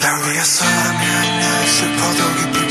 나 위에 사람이 아니야 슬퍼도 기쁘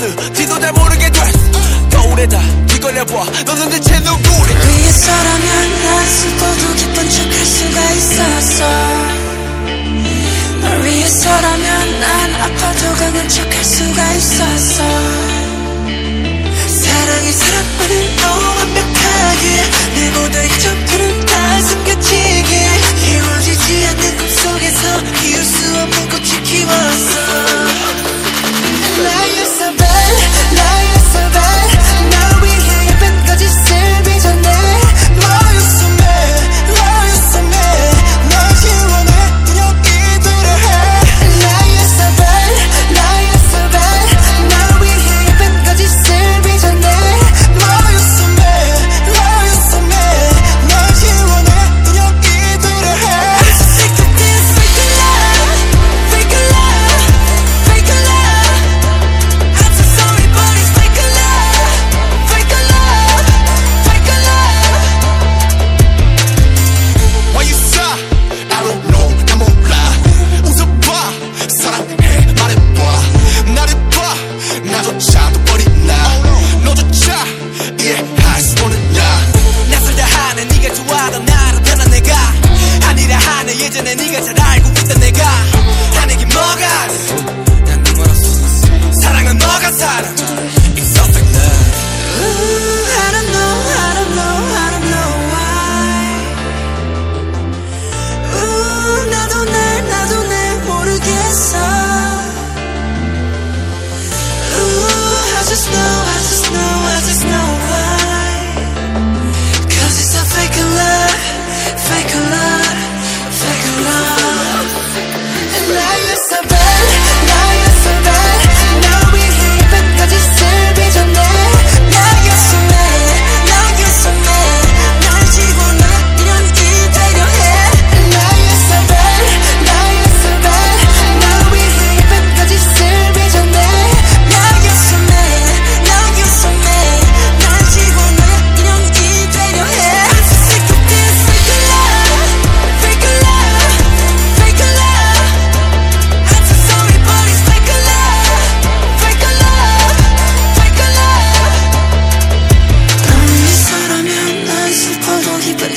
되는지도 잘 모르게 됐어 거울에다 뒤걸려봐. 너는 대체 누구래? 위에서라면 난 슬퍼도 기쁜 척할 수가 있었어. 널 위해서라면 난 아파도 강한 척할 수가 있었어. 사랑이 사랑만을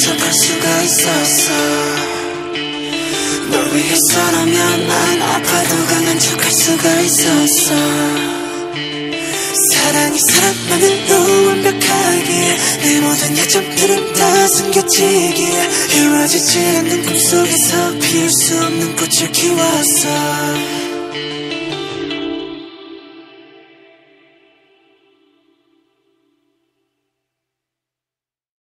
척할 수가 있었어. 널 위해서라면 난 아파도 강한 척할 수가 있었어. 사랑이 사랑만은 너 완벽하기에 내 모든 약점들은 다 숨겨지기에 이루어지지 않는 꿈속에서 피울 수 없는 꽃을 키웠어.